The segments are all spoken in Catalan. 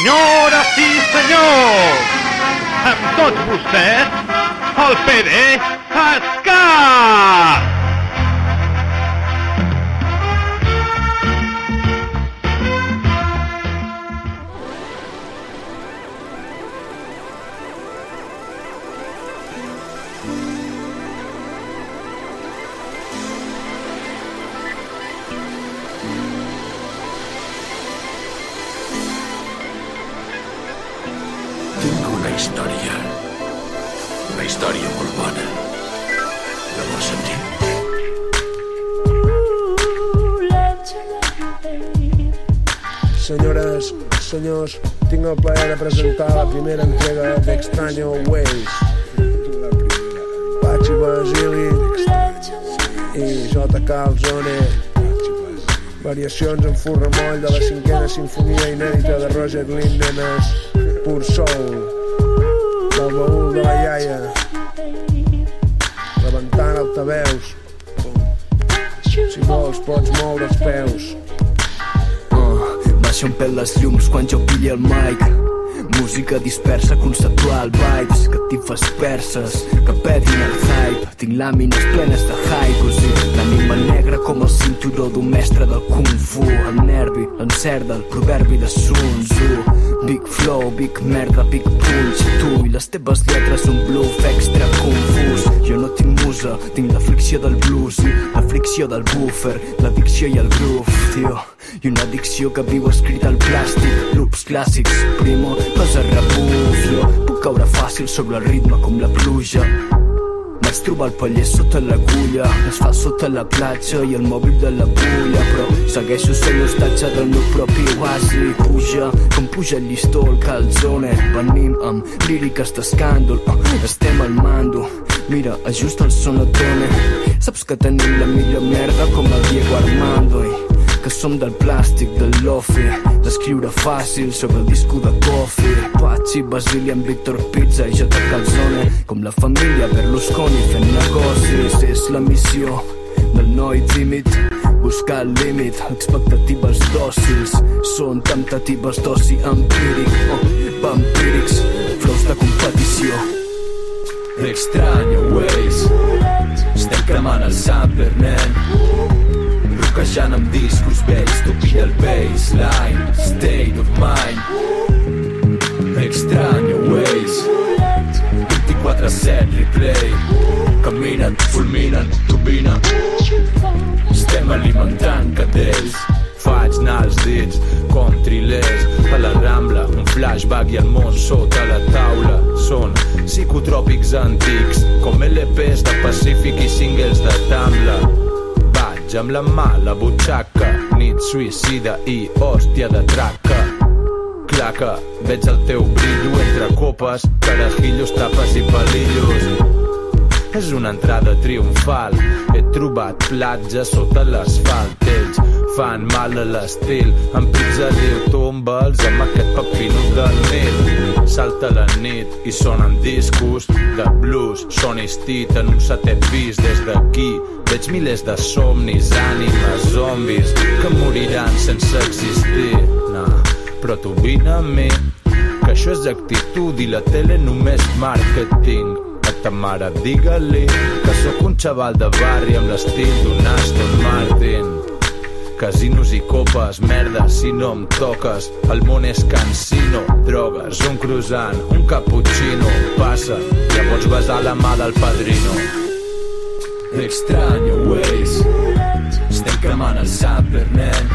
Senyores i senyors, amb tots vostès, el PD! Tinc tinc el plaer de presentar la primera entrega d'Extraño Ways. Pachi Basili i J. Calzone. Variacions en furremoll de la cinquena sinfonia inèdita de Roger Lindenes, Pur Soul, del baúl de la iaia, rebentant altaveus. Si vols, pots moure els peus. Pèl les llums quan jo pilli el mic. Música dispersa, conceptual, vibes Catifes perses, que pedin el hype. Tinc làmines plenes de haikus I l'ànima negra com el cinturó d'un mestre del Kung Fu. El nervi, l'encert del proverbi de Sun Tzu. Big flow, big merda, big punch. Tu i les teves lletres un bluff extra confús. Jo no tinc musa, tinc l'aflicció del blues. I la fricció del buffer, l'addicció i el groove, tio. I una addicció que viu escrita al plàstic loops clàssics, primo, cosa rebufio puc caure fàcil sobre el ritme com la pluja. Vaig trobar el paller sota l'agulla l'asfalt sota la platja i el mòbil de la pulla però segueixo sent l'hostatge del meu propi oasi. Puja com puja el llistó el calzone. Venim amb líriques d'escàndol uh, estem al mando mira, ajusta el sonotone saps que tenim la millor merda com el Diego Armando i que som del plàstic, del lofi. D'escriure fàcil sobre el disco de Coffee. Pachi, Basili amb Víctor Pizza i Jota Calzone. Com la família Berlusconi fent negocis. És la missió del noi tímid buscar el límit, expectatives dòcils són temptatives d'oci empíric. Oh, vampírics, flows de competició Extraño Ways. Estem cremant el sampler, nen. Roquejant amb discos vells, tu pilla el baseline. State of mind. Extraño Ways. 24-7 replay. Caminen, fulminen, turbinen. Estem alimentant cadells. Anar els dits com trilers a la Rambla, un flashback i el món sota la taula. Són psicotròpics antics, com LPs de Pacífic i singles de Tamla. Vaig amb la mà a la butxaca, nit suïcida i hòstia de traca. Claca, veig el teu brillo entre copes, carajillos, tapes i palillos. És una entrada triomfal. He trobat platja sota l'asfalt. Ells fan mal a l'estil. En pizza diu tomba'ls amb aquest pepino del Nil. Salta la nit i sonen discos de blues. Són estit en un setè pis des d'aquí. Veig milers de somnis, ànimes, zombis que moriran sense existir. No, però tu vine amb mi, que això és actitud i la tele només màrqueting a ta mare digue-li que sóc un xaval de barri amb l'estil d'un Aston Martin. Casinos i copes, merda, si no em toques. El món és cansino, drogues, un croissant, un cappuccino. Passa, ja pots besar la mà del padrino. Extraño Ways. Estem cremant el sampler, nen.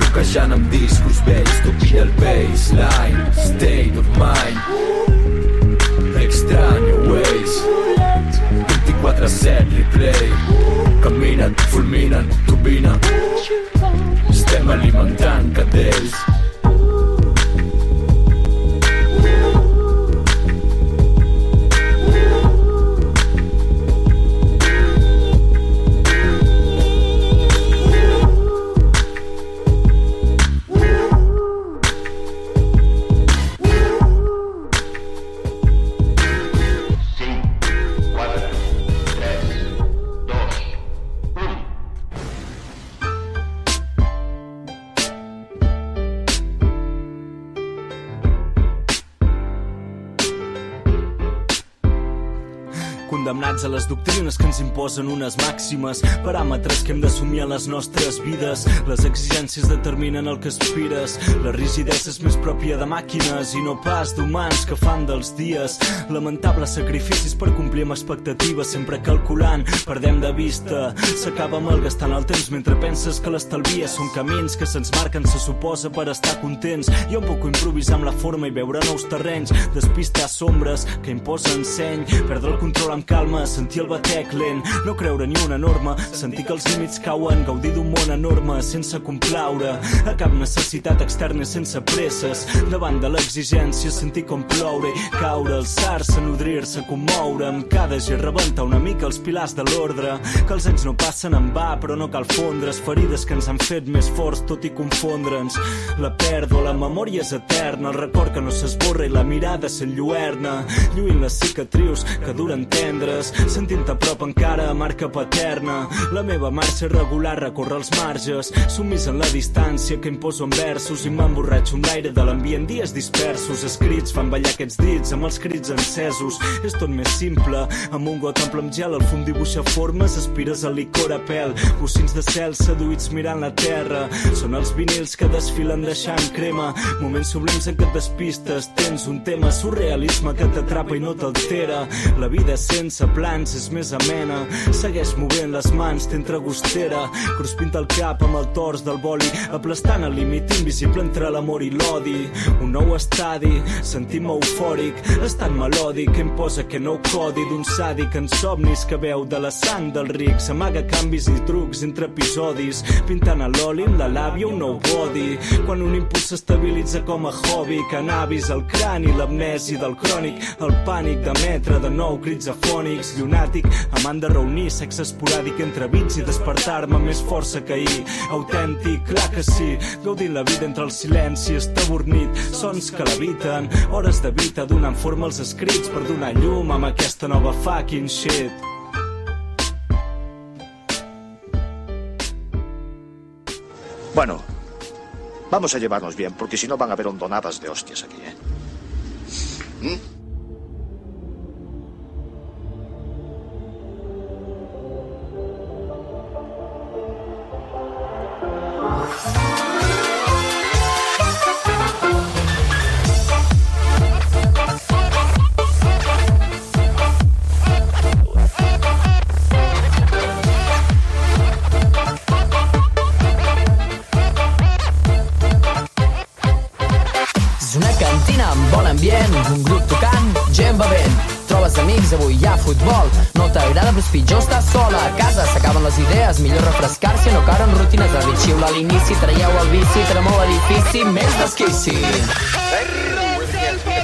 Roquejant amb discos vells, tu pilla el baseline. State of mind. Extraño squadra serie play Camminano, fulminano, turbina Stemma li alimentando cadenza les doctrines que ens imposen unes màximes, paràmetres que hem d'assumir a les nostres vides. Les exigències determinen el que aspires. La rigidesa és més pròpia de màquines i no pas d'humans que fan dels dies lamentables sacrificis per complir amb expectatives, sempre calculant, perdem de vista. S'acaba malgastant el temps mentre penses que l'estalvies són camins que se'ns marquen, se suposa, per estar contents. Jo em puc improvisar amb la forma i veure nous terrenys, despistar sombres que imposen seny, perdre el control amb calma, sentir el batec no creure ni una norma, sentir que els límits cauen, gaudir d'un món enorme sense complaure, a cap necessitat externa sense presses, davant de l'exigència sentir com ploure, caure, alçar-se, nodrir-se, commoure, amb cada gir rebenta una mica els pilars de l'ordre, que els anys no passen en va, però no cal fondre's, ferides que ens han fet més forts tot i confondre'ns. La pèrdua, la memòria és eterna, el record que no s'esborra i la mirada s'enlluerna, lluint les cicatrius que duren tendres, sentint a prop encara marca paterna. La meva marxa regular recorre els marges, sumís en la distància que imposo en versos i m'emborratxo amb l'aire de l'ambient dies dispersos, escrits fan ballar aquests dits amb els crits encesos. És tot més simple, amb un got ample amb gel al fum dibuixa formes, aspires al licor a pèl, bocins de cel seduïts mirant la terra. Són els vinils que desfilen deixant crema, moments sublims en què et despistes, tens un tema surrealisme que t'atrapa i no t'altera. La vida sense plans és més amena. Segueix movent les mans, gustera. Cruspint el cap amb el tors del boli, aplastant el límit invisible entre l'amor i l'odi. Un nou estadi, sentim-me eufòric, és tan melòdic que em posa que nou codi d'un sàdic en somnis que veu de la sang del ric. S'amaga canvis i trucs entre episodis, pintant a l'oli amb la làbia un nou body. Quan un impuls s'estabilitza com a hobby, cannabis, el crani, l'amnesi del crònic, el pànic d'emetre de nou crits afònics, llunàtic, amant de reunir sexe esporàdic entre bits i despertar-me més força que ahir. Autèntic, clar que sí, gaudint la vida entre el silenci estabornit, sons que l'habiten, hores de vida donant forma als escrits per donar llum amb aquesta nova fucking shit. Bueno, vamos a llevarnos bien, porque si no van a haber hondonadas de hostias aquí, ¿eh? ¿Mm? L'inici, traieu el bici, tremol l'edifici, més d'esquici. Fa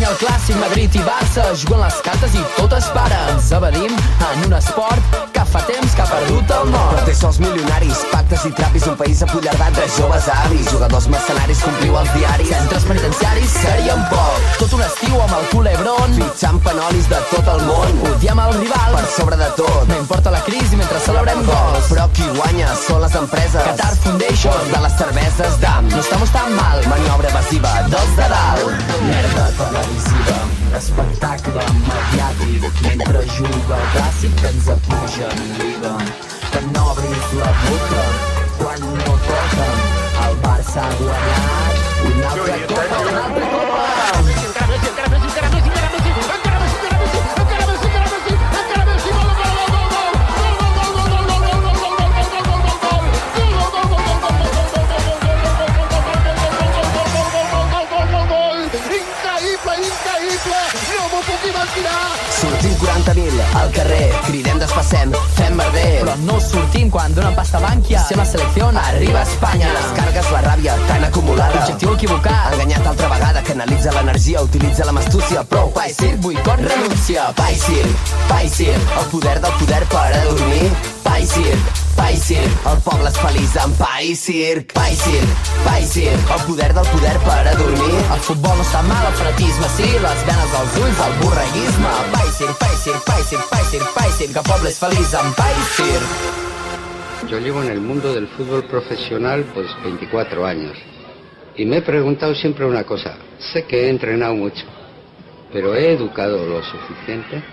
estrany el clàssic Madrid i Barça juguen les cartes i tot es para. Ens evadim en un esport que fa temps que ha perdut el nord. Però té sols milionaris, pactes i trapis, un país apollardat de joves avis, jugadors mercenaris, compliu els diaris. Centres penitenciaris serien poc. Tot un estiu amb el culebron. Fitxant panolis de tot el món, Odiem el rival. per sobre de tot. No importa la crisi mentre celebrem gols. Però qui guanya són les empreses. Qatar Foundation. De les cerveses d'AM. No estamos tan mal. Maniobra evasiva dels de dalt. Merda televisiva, espectacle mediàtic, mentre juga el clàssic que ens apugen l'IVA. Que no obris la boca quan no toca. El Barça ha guanyat una altra copa, una altra copa. Increïble, mil al carrer. Cridem, desfacem, fem merder. Però no sortim quan donen pasta a Bankia. Si la selecció arriba a Espanya. Descargues la ràbia tan acumulada. Objectiu equivocat. Enganyat altra vegada, canalitza l'energia, utilitza la mastúcia. Prou, pa i circ, boicot, renúncia. Pa i circ, pa i circ. El poder del poder per a dormir. Pa i circ, Pai Circ, el poble és feliç amb Pai Circ. Pai el poder del poder per a dormir. El futbol està mal, el fretisme sí, les venes als ulls, el borreguisme. Pai Circ, Pai Circ, Pai Circ, Pai Circ, Pai el poble és feliç amb Pai Yo llevo en el mundo del fútbol profesional pues 24 años y me he preguntado siempre una cosa. Sé que he entrenado mucho, pero he educado lo suficiente.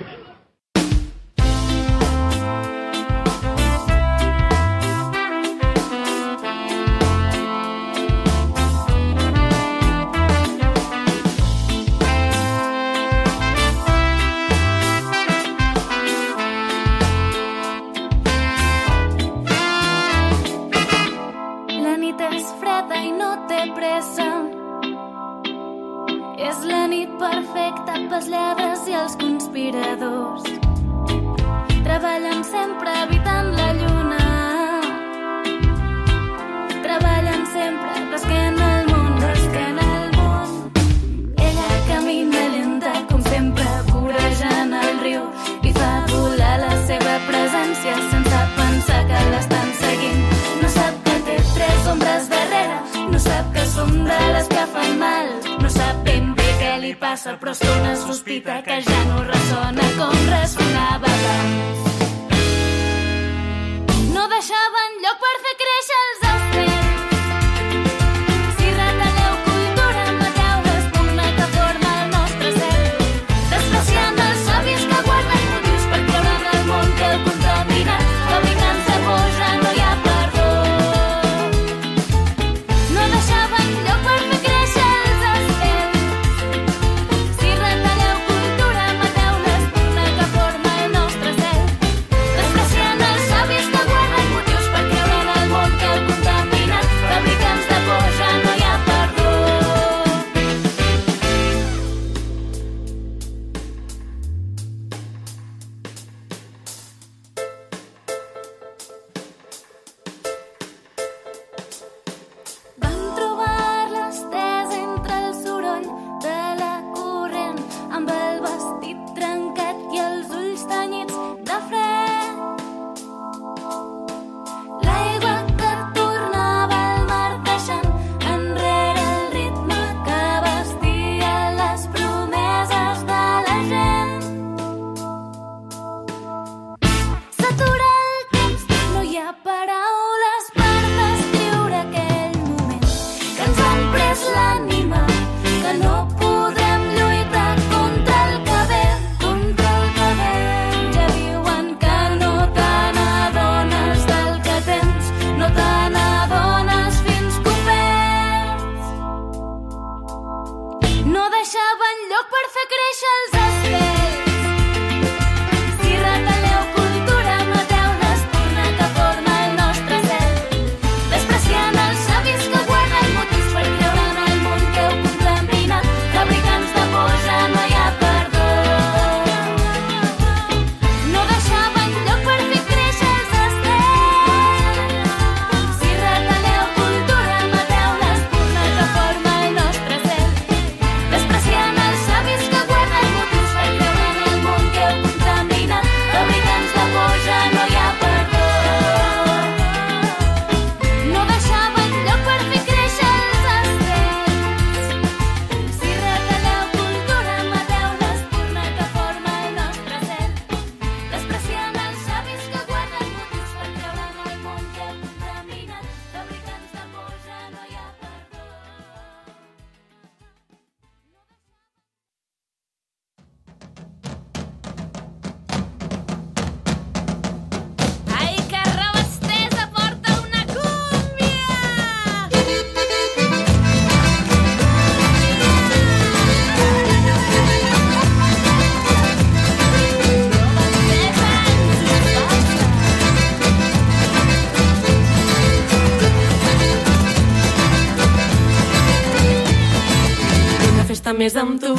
més amb tu,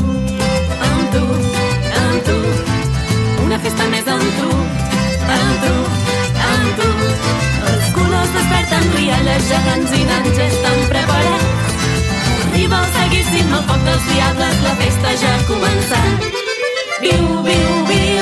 amb tu, amb tu. Una festa més amb tu, amb tu, amb tu. Els colors desperten rialles gegants i nens ja estan preparats. Arriba el seguíssim, el foc dels diables, la festa ja ha començat. Viu, viu, viu.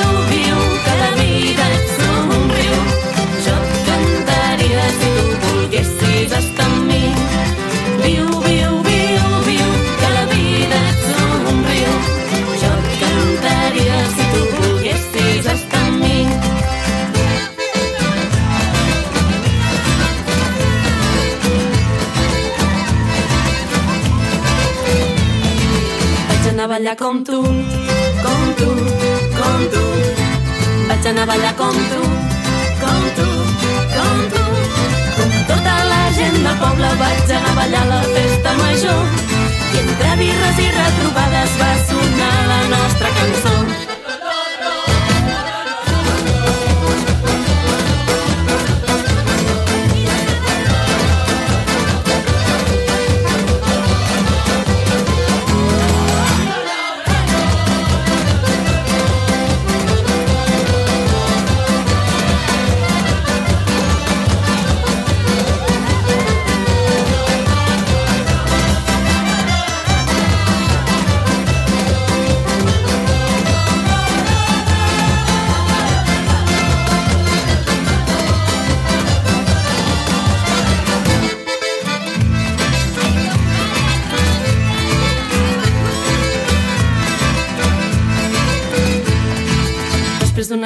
Ballar com tu, com tu, com tu. Vaig anar a ballar com tu, com tu, com tu. Com tota la gent del poble vaig anar a ballar la festa major. I entre birres i retrobades va sonar la nostra cançó.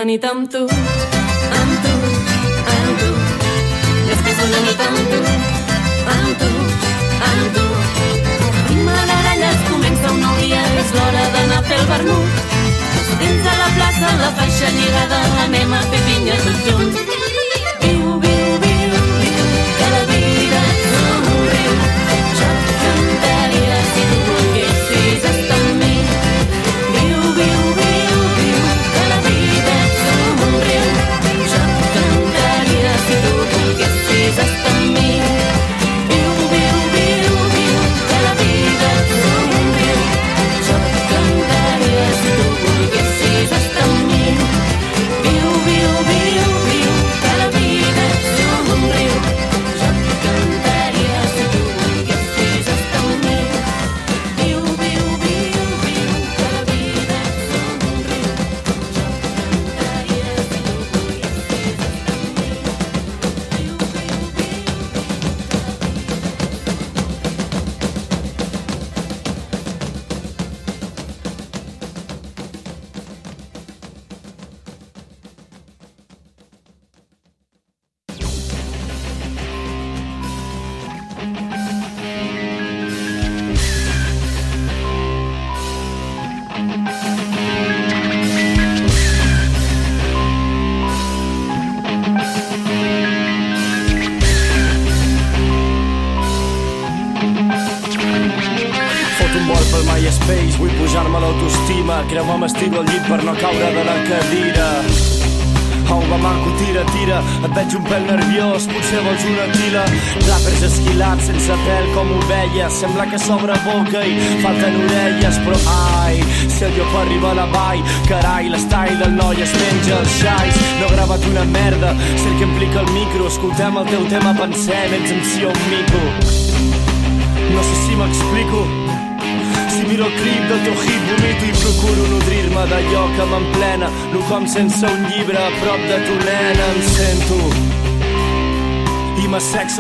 D'una nit amb tu, amb tu, amb tu. Després d'una nit amb tu, amb tu, amb tu. Ritme d'aralles comença un nou dia, és l'hora d'anar a fer el vermut. Dins de la plaça, la faixa lligada, anem a fer pinya tots junts.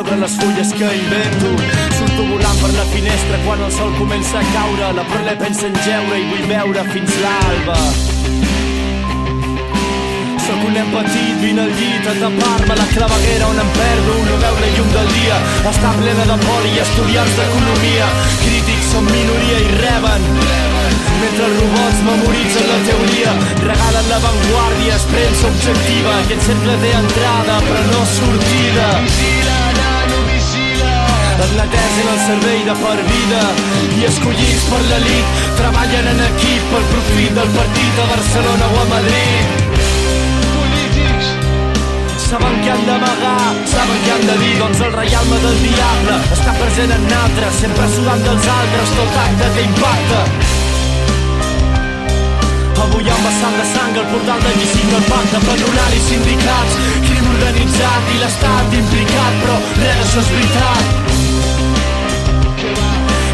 Sobre les fulles que invento Surto volant per la finestra quan el sol comença a caure La prole pensa en geure i vull veure fins l'alba Sóc un nen petit, vine al llit a tapar-me la claveguera on em perdo, no veu la llum del dia. Està plena de por i estudiants d'economia. Crítics són minoria i reben. Mentre els robots memoritzen la teoria, regalen l'avantguàrdia, es premsa objectiva. Aquest cercle té entrada, però no sortida. Et netegen el cervell de per vida i escollits per l'elit treballen en equip pel profit del partit a Barcelona o a Madrid. Saben què han d'amagar, saben què han de dir, doncs el reialme del diable està present en altres, sempre sudant dels altres, tot acte que impacta. Avui un vessant de sang al portal de Llicint del pacte, patronal i sindicats, crim organitzat i l'estat implicat, però res d'això és veritat.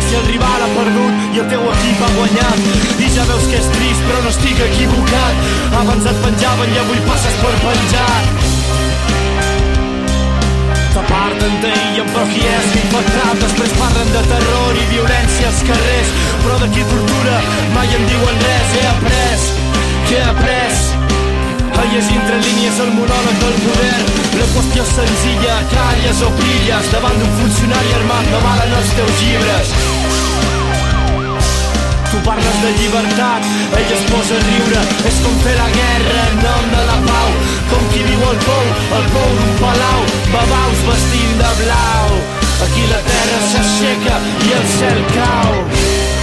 Si el rival ha perdut i el teu equip ha guanyat I ja veus que és trist però no estic equivocat. Abans et penjaven i avui passes per penjat. T'aparten d'ahir amb prou qui és infectat. Després parlen de terror i violència als carrers Però d'aquí tortura mai em diuen res He après, que ha après? A llegir entre línies el monòleg del poder la qüestió senzilla, càries o pilles davant d'un funcionari armat no valen els teus llibres. Tu parles de llibertat, ell es posa a riure. És com fer la guerra en nom de la pau. Com qui viu el pou, el pou d'un palau. Babaus vestint de blau. Aquí la terra s'aixeca i el cel cau.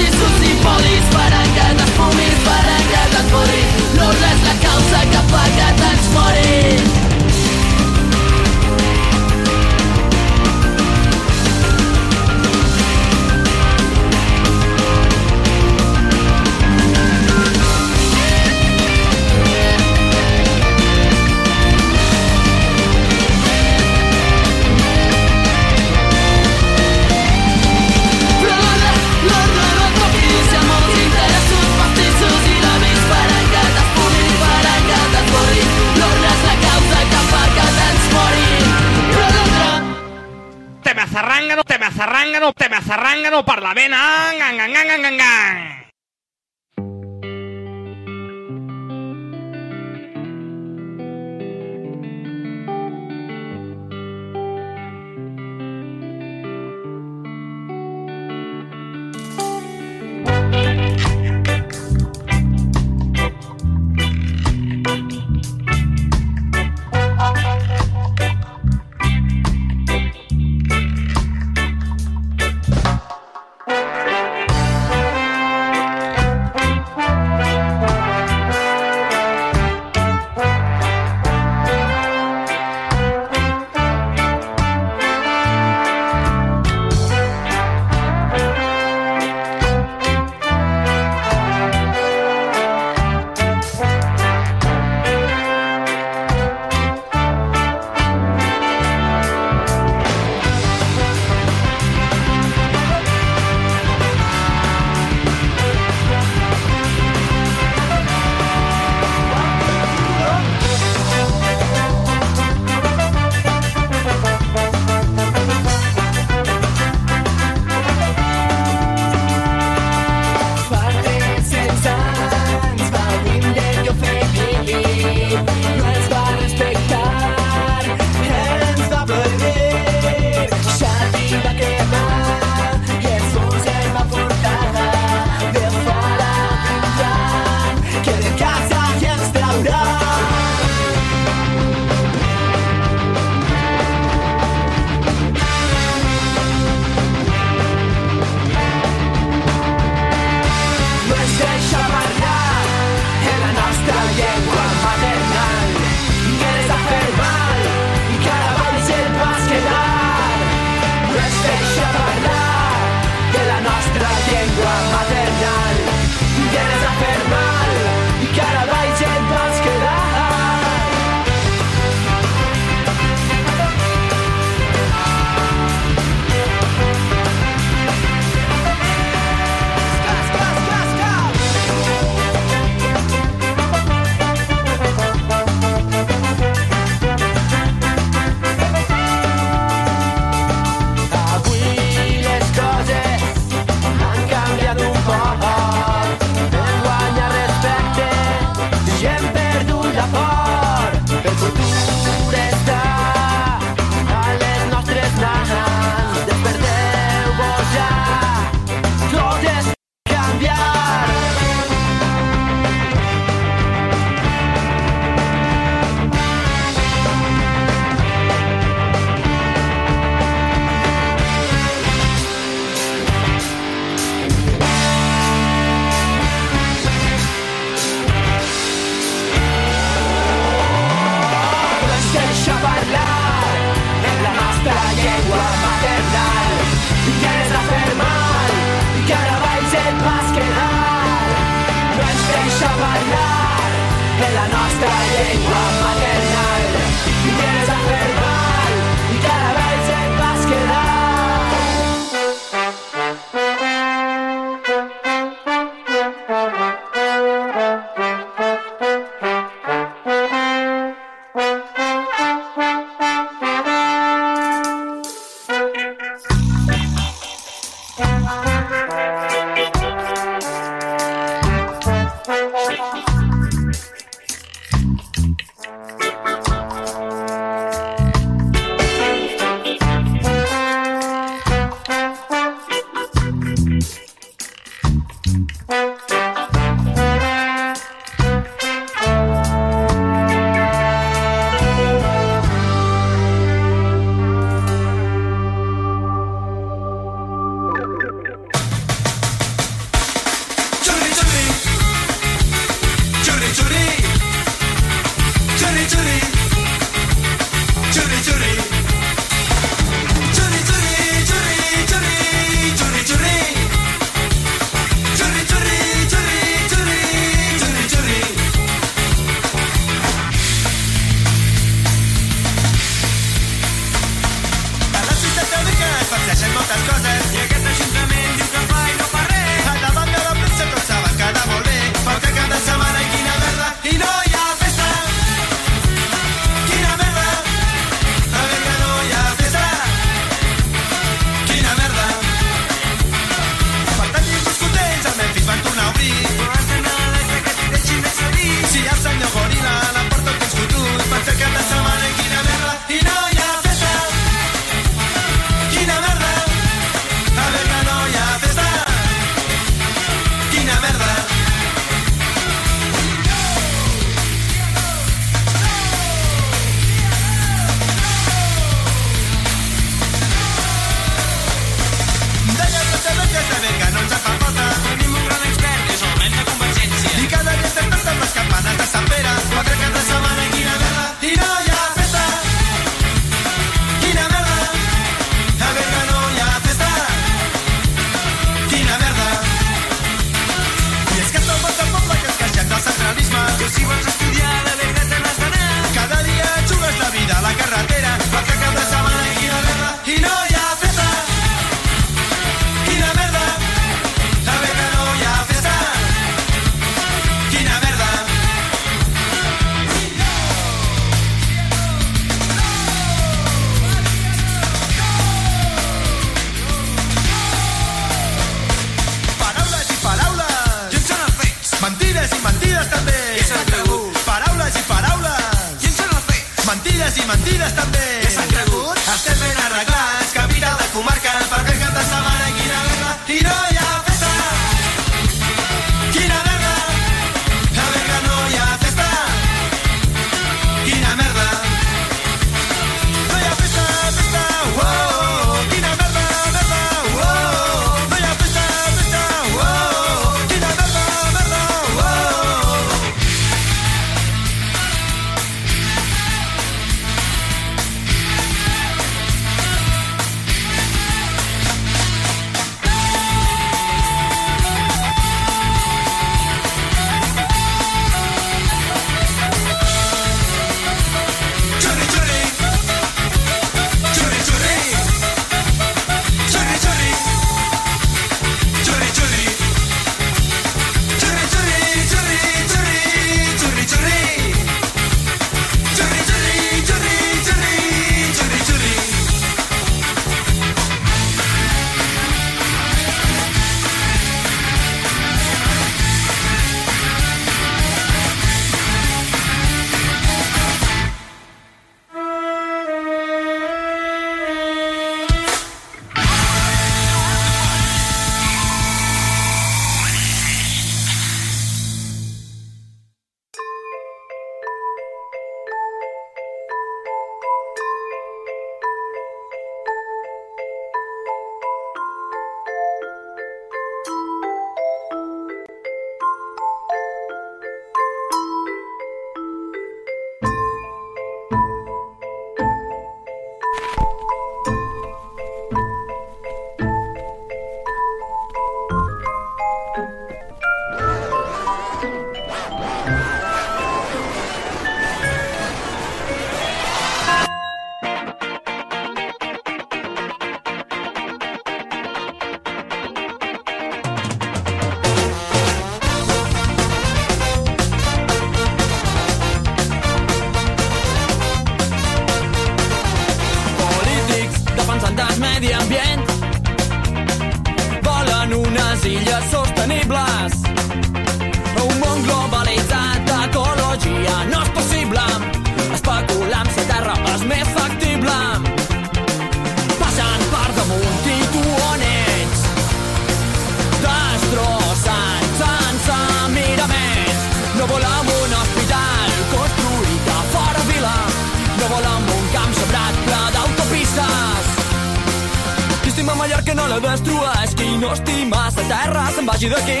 no estima sa terra se'n vagi d'aquí.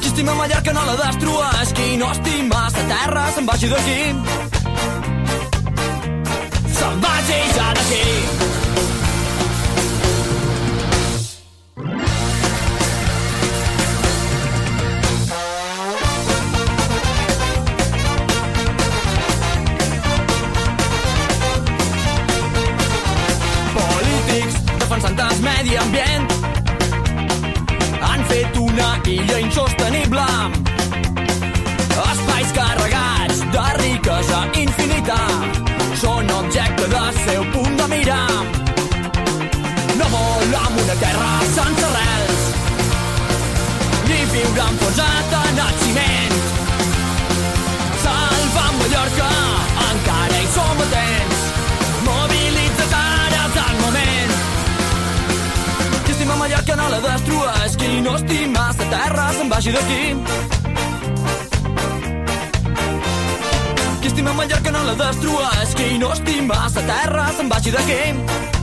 Qui estima Mallorca no la destrueix, qui no estima sa terra se'n vagi d'aquí. Se'n vagi ja d'aquí. l'hauran posat en el ciment. Salvam Mallorca, encara hi som a temps. Mobilitza't ara és el moment. Qui estima Mallorca no la destrueix, qui no estima sa terra se'n vagi d'aquí. Qui estima Mallorca no la destrueix, qui no estima sa terra se'n vagi d'aquí.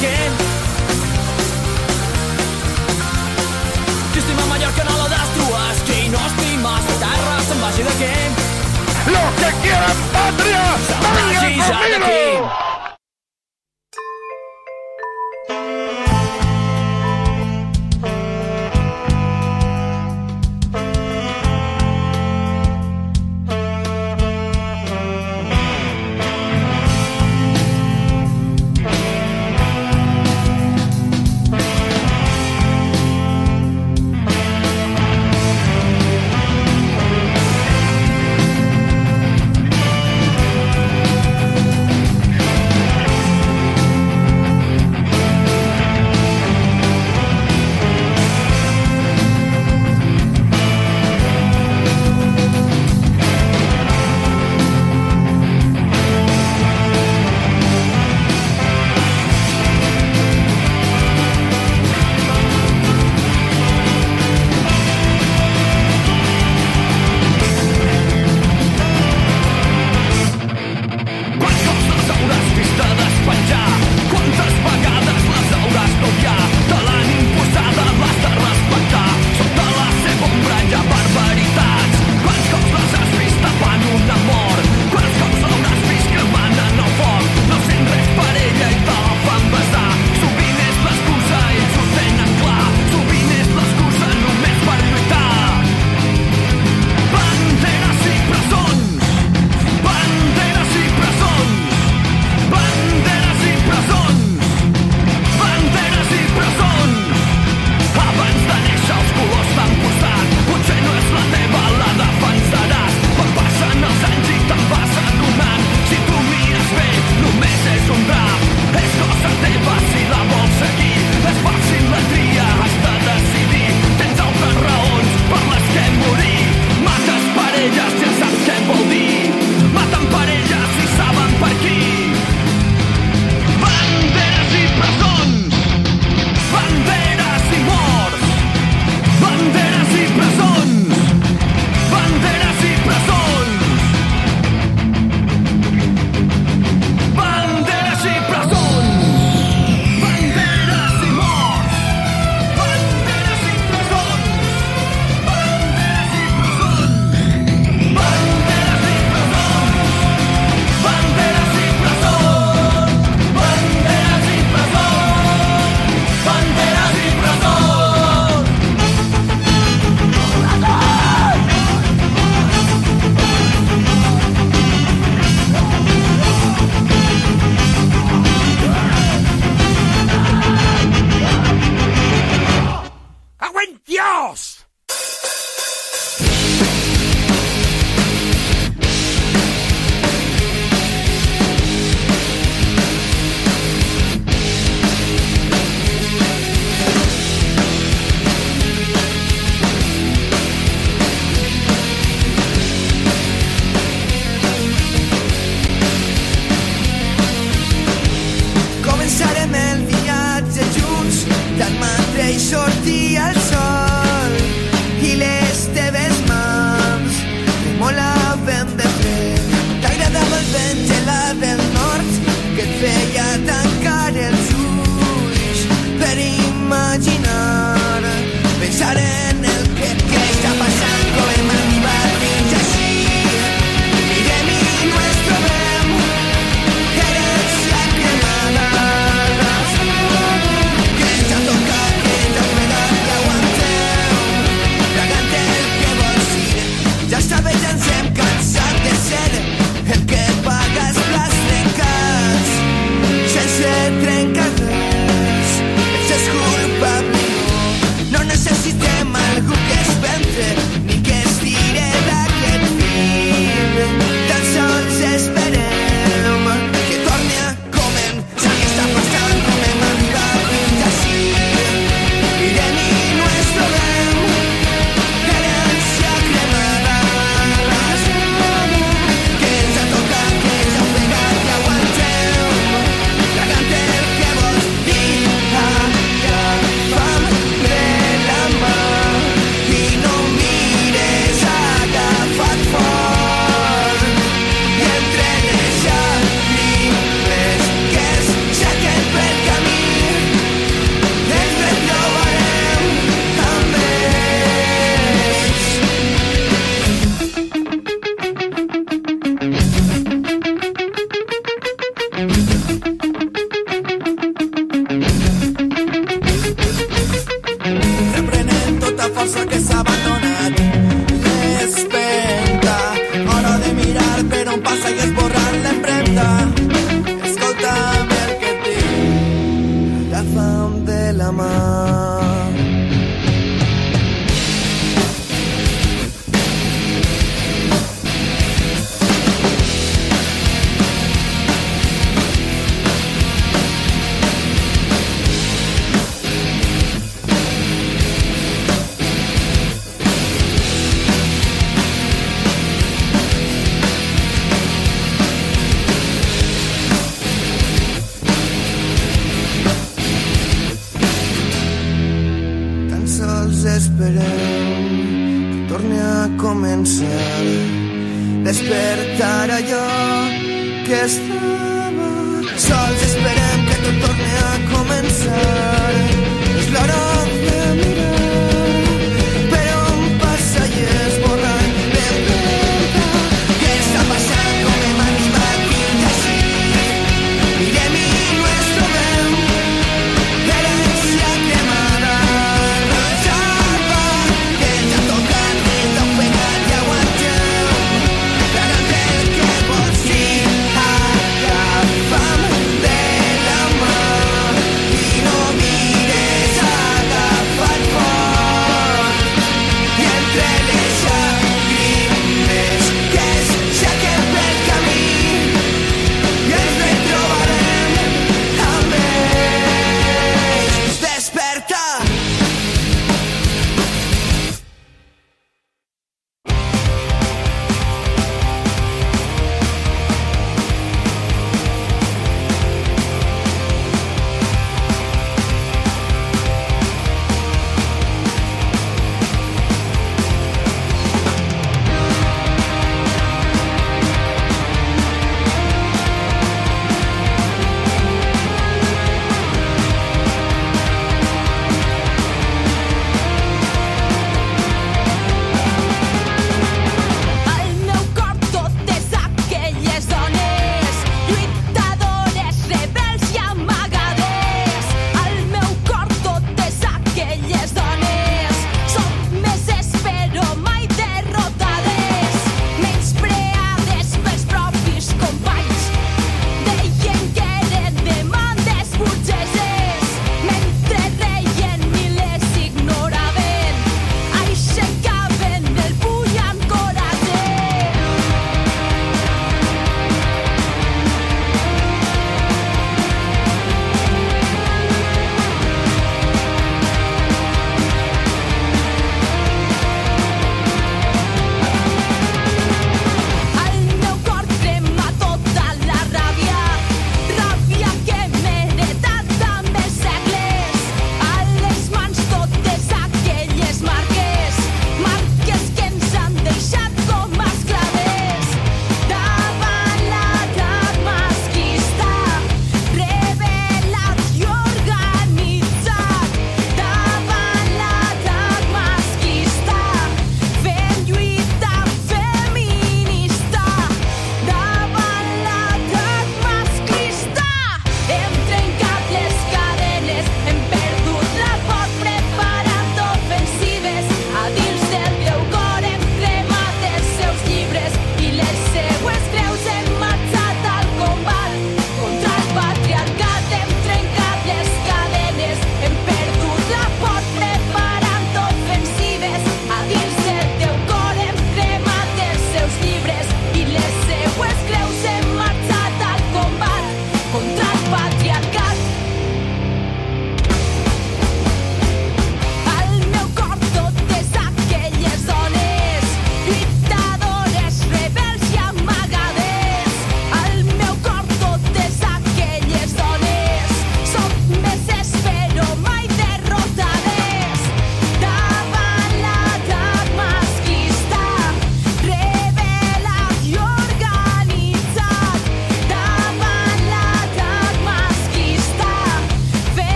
quién. Jo estic el Mallorca, no la destrues, qui no estimes terra se'n vagi d'aquí. Los que quieran patria, vayan conmigo.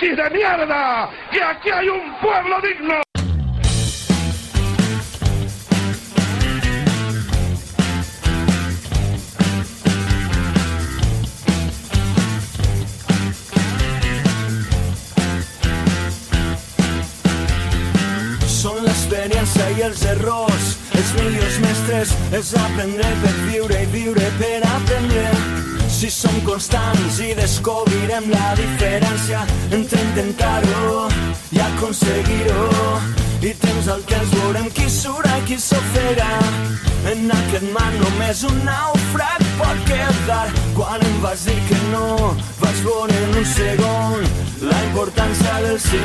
Yanquis de mierda! ¡Que aquí hay un pueblo digno! Són l'experiència i els errors, els millors mestres, és aprendre per viure i viure per aprendre. Si som constants i descobrirem la diferència entre intentar-ho i aconseguir-ho. I temps al temps veurem qui surt i qui s'ofega. En aquest mar només un naufrag pot quedar. Quan em vas dir que no, vaig veure en un segon la importància del sí.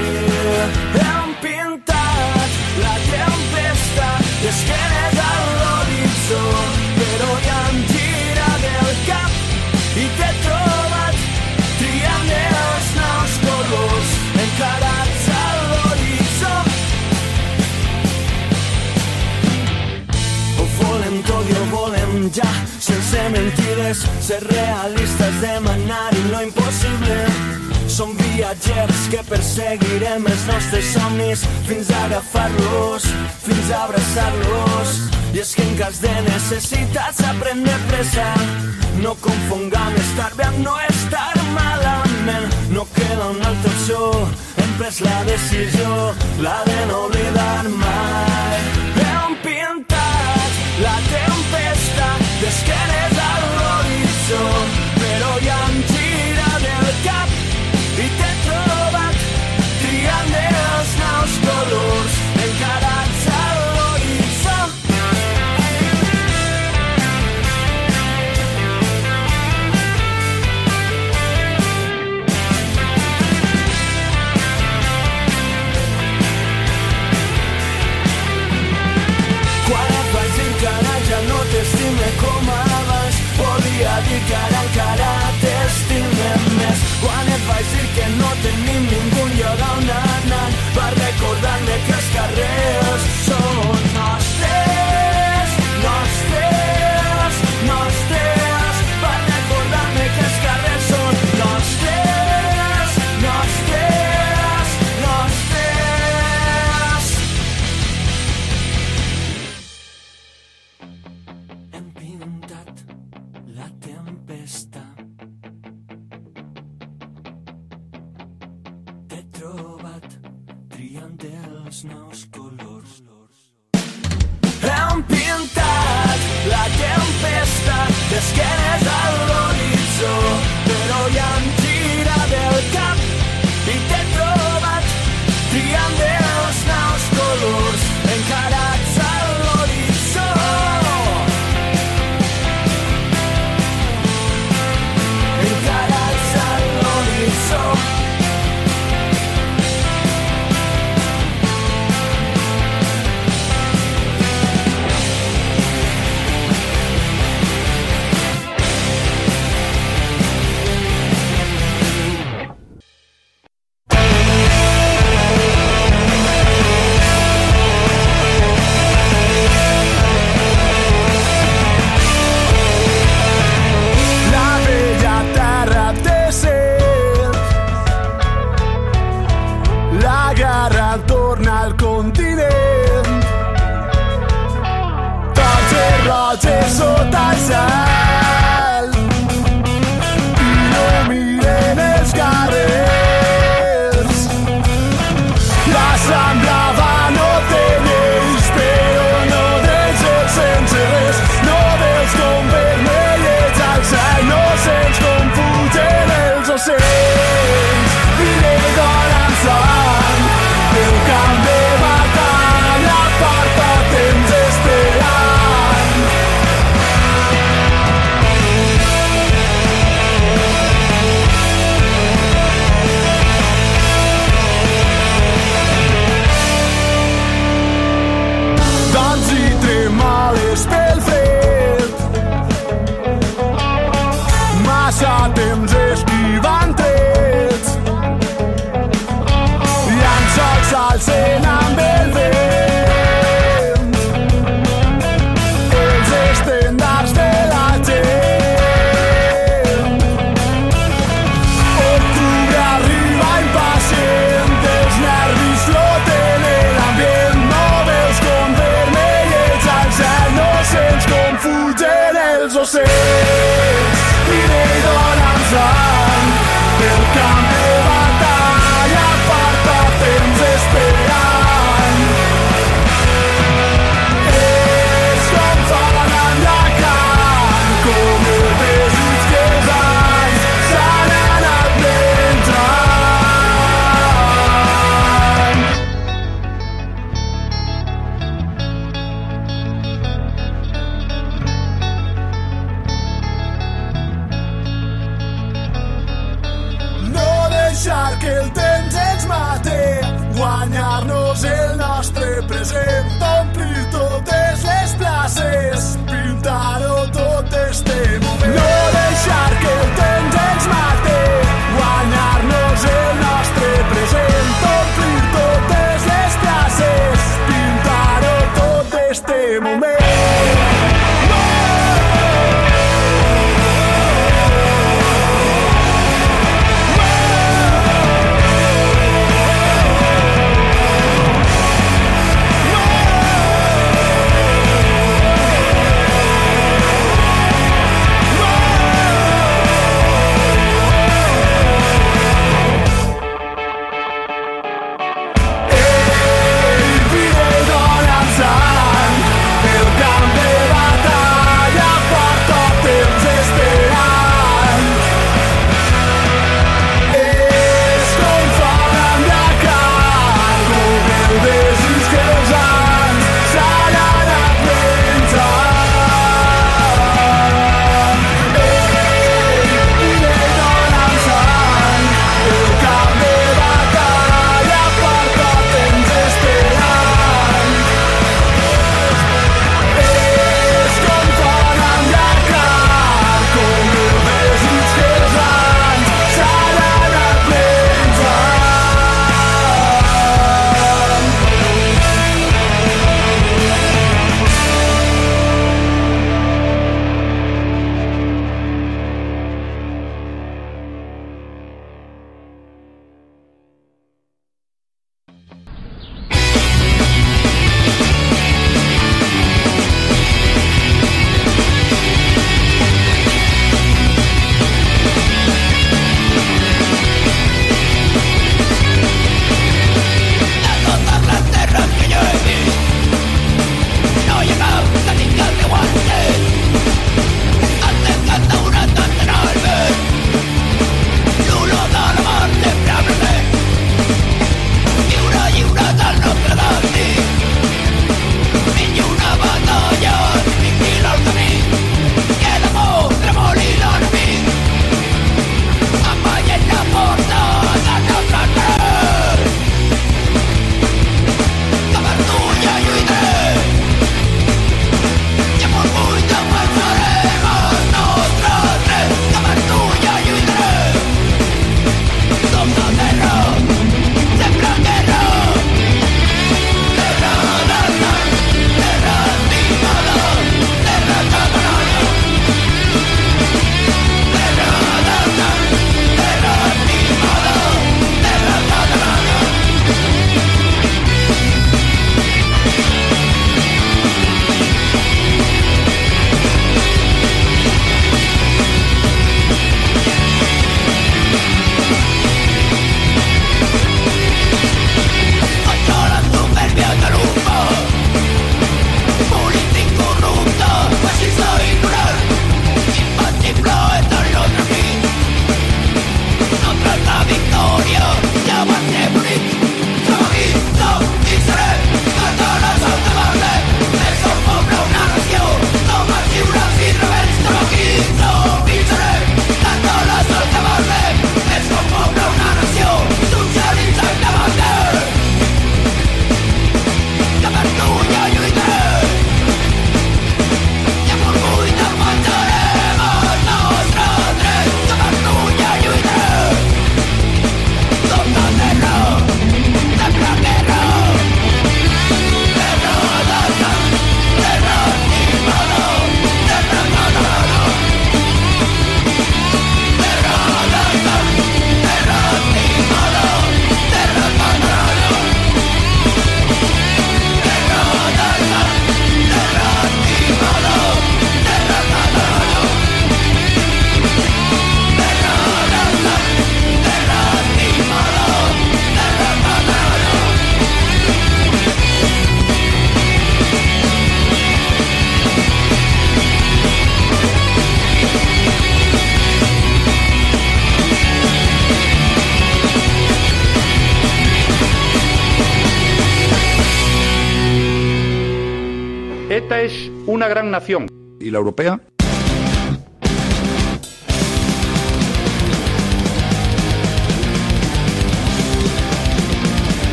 Hem pintat la tempesta d'esquenes a l'horitzó, però ja em ja, sense mentides, ser realistes, demanar-hi lo impossible. Som viatgers que perseguirem els nostres somnis fins a agafar-los, fins a abraçar-los. I és que en cas de necessitat s'aprèn de pressa. No confongam estar bé amb no estar malament. No queda una altra opció, hem pres la decisió, la de no oblidar mai. Hem pintat la tempesta d'esquenes a l'horitzó, por darme cascarreo.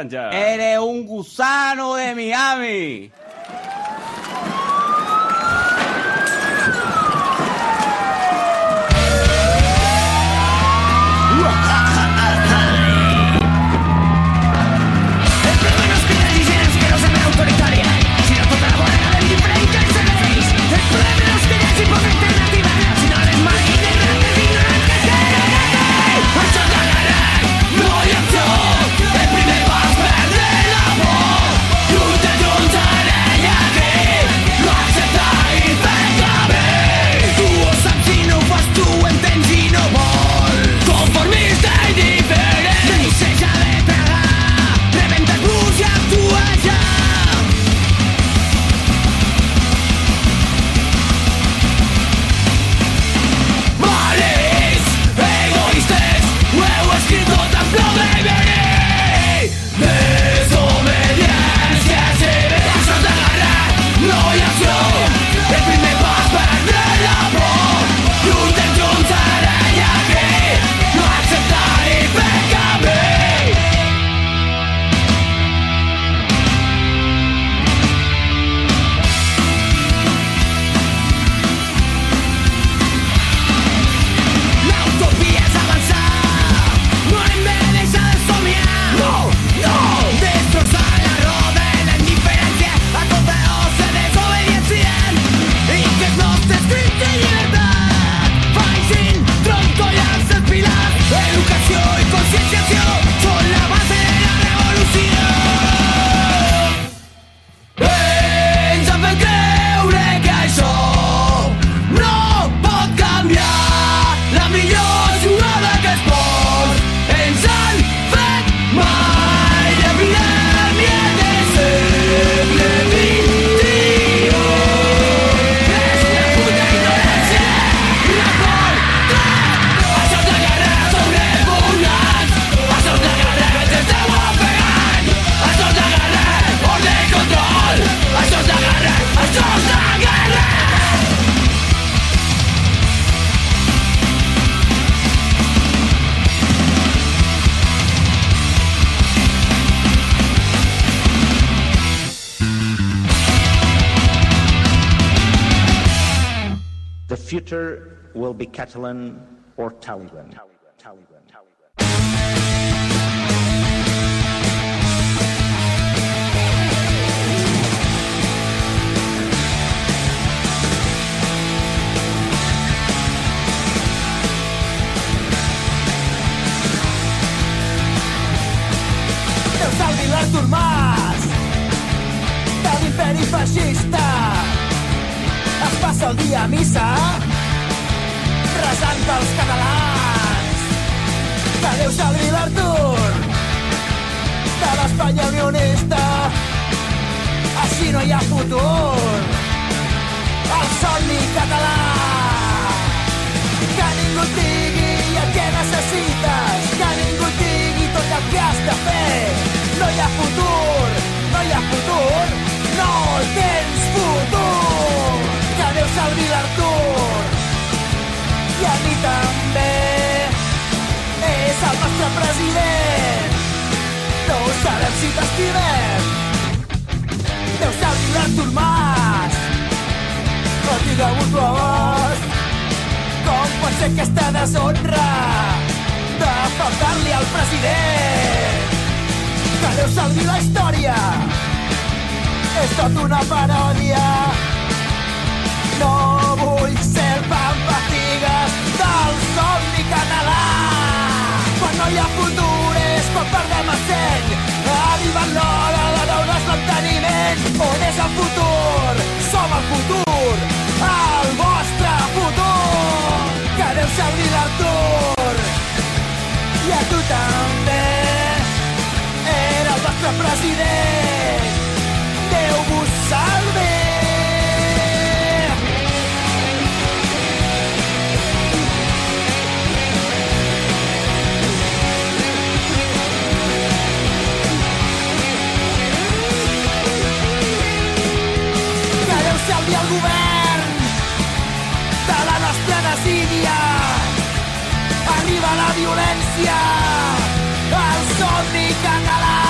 ええ、じゃあ。future will be Catalan or Taliban. Taliban. els àguiles normals de l'imperi feixista es passa el dia a missa resant pels catalans. Que Déu salvi l'Artur de l'Espanya unionista. Així no hi ha futur. El somni català. Que ningú et digui el que necessites. Que ningú et digui tot el que has de fer. No hi ha futur, no hi ha futur. No tens futur. Que Déu salvi l'Artur. I a mi també. És el nostre president. No sabem si t'estimem. Déu salvi l'Artur Mas. No digueu-vos l'abast. Com pot ser aquesta deshonra de faltar-li al president? Que Déu salvi la història. És tot una paròdia. No vull ser el somni català. Quan no hi ha futur és quan perdem el seny. Ha arribat l'hora de veure's l'enteniment. On és el futur? Som el futur, el vostre futur. Que Déu salvi l'Artur i a tu Violència, el somni català.